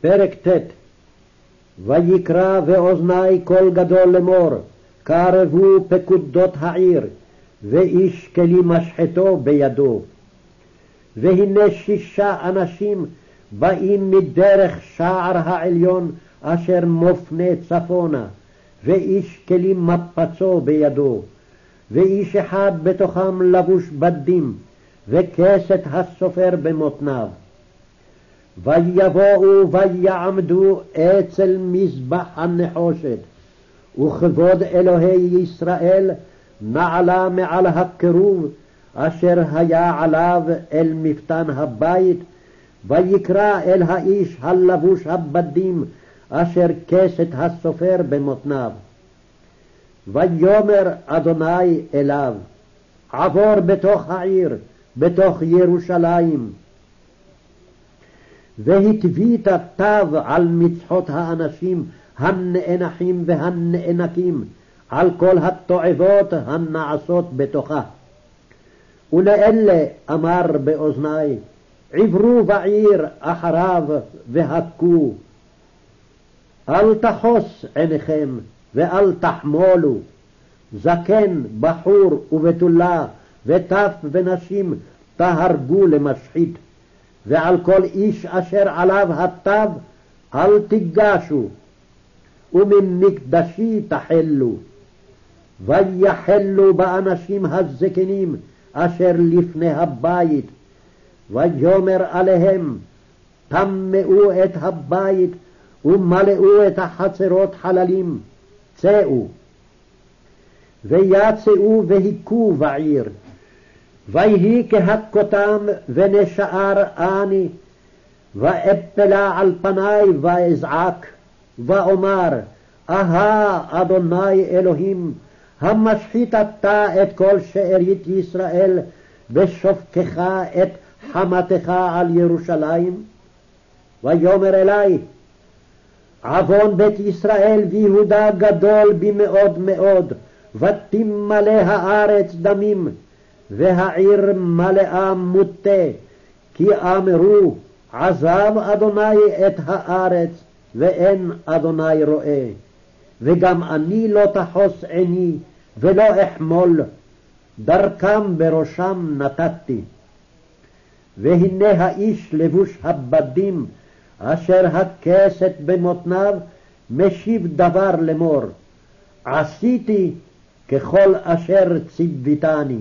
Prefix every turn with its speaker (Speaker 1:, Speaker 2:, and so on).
Speaker 1: פרק ט' ויקרא באוזני קול גדול לאמור, קרבו פקודות העיר, ואיש כלי משחטו בידו. והנה שישה אנשים באים מדרך שער העליון אשר מופנה צפונה, ואיש כלי מפצו בידו. ואיש אחד בתוכם לבוש בדים, וכסת הסופר במותניו. ויבואו ויעמדו אצל מזבח הנחושת, וכבוד אלוהי ישראל נעלה מעל הקירוב אשר היה עליו אל מפתן הבית, ויקרא אל האיש הלבוש הבדים אשר כסת הסופר במותניו. ויאמר אדוני אליו, עבור בתוך העיר, בתוך ירושלים. והתווית תו על מצחות האנשים הנאנחים והנאנקים, על כל התועבות הנעשות בתוכה. ולאלה אמר באוזני, עברו בעיר אחריו והכו. אל תחוס עיניכם ואל תחמולו, זקן, בחור ובתולה, וטף ונשים תהרגו למשחית, ועל כל איש אשר עליו התו אל תיגשו, וממקדשי תחלו. ויחלו באנשים הזקנים אשר לפני הבית, ויאמר עליהם, טמאו את הבית ומלאו את החצרות חללים, צאו. ויצאו והכו בעיר. ויהי כהכותם ונשאר אני, ואפלה על פני ואזעק, ואומר, אהה אדוני אלוהים, המשחית אתה את כל שארית ישראל, ושופכך את חמתך על ירושלים? ויאמר אלי, עוון בית ישראל ויהודה גדול במאוד מאוד, ותמלא הארץ דמים, והעיר מלאה מוטה, כי אמרו, עזב אדוני את הארץ, ואין אדוני רואה. וגם אני לא תחוס עיני, ולא אחמול, דרכם בראשם נתתי. והנה האיש לבוש הבדים, אשר הכסת במותניו, משיב דבר לאמור, עשיתי ככל אשר ציוויתני.